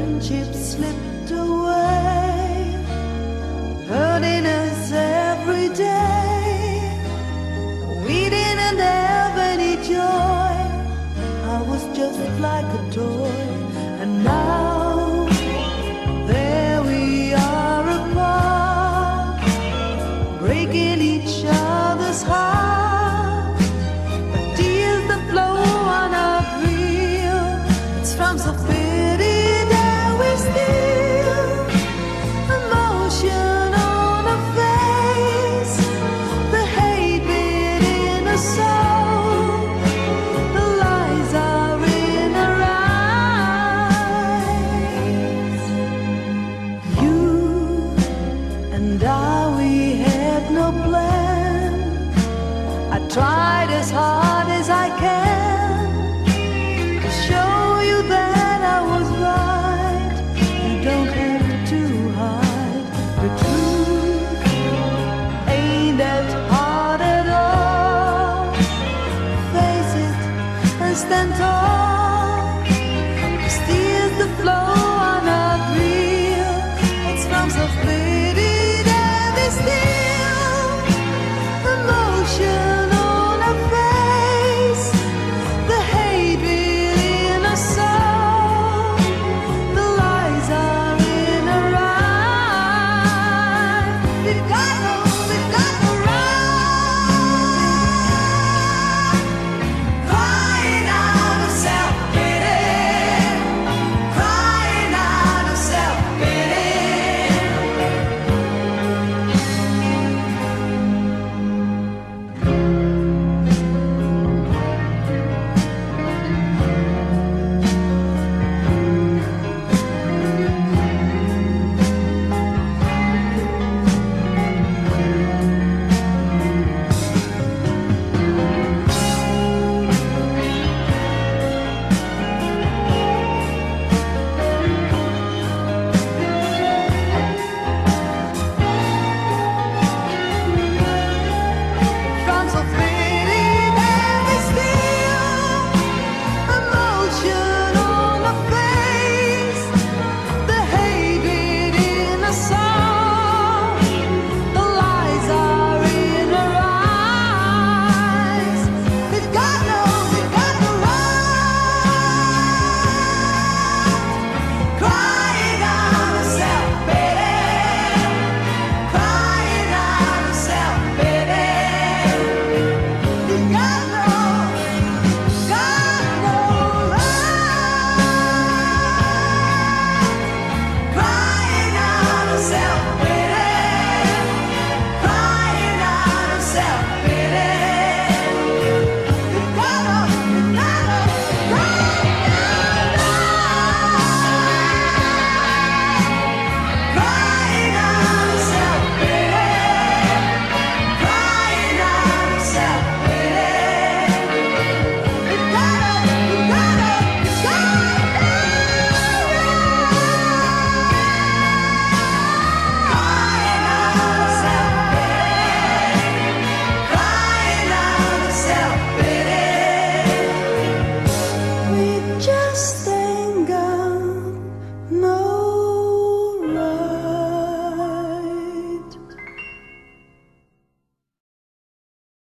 friendship slipped away, hurting us every day. We didn't have any joy. I was just like a. we had no plan. I tried as hard as I can to show you that I was right. You don't have to hide the truth. Ain't that hard at all? Face it and stand tall. Still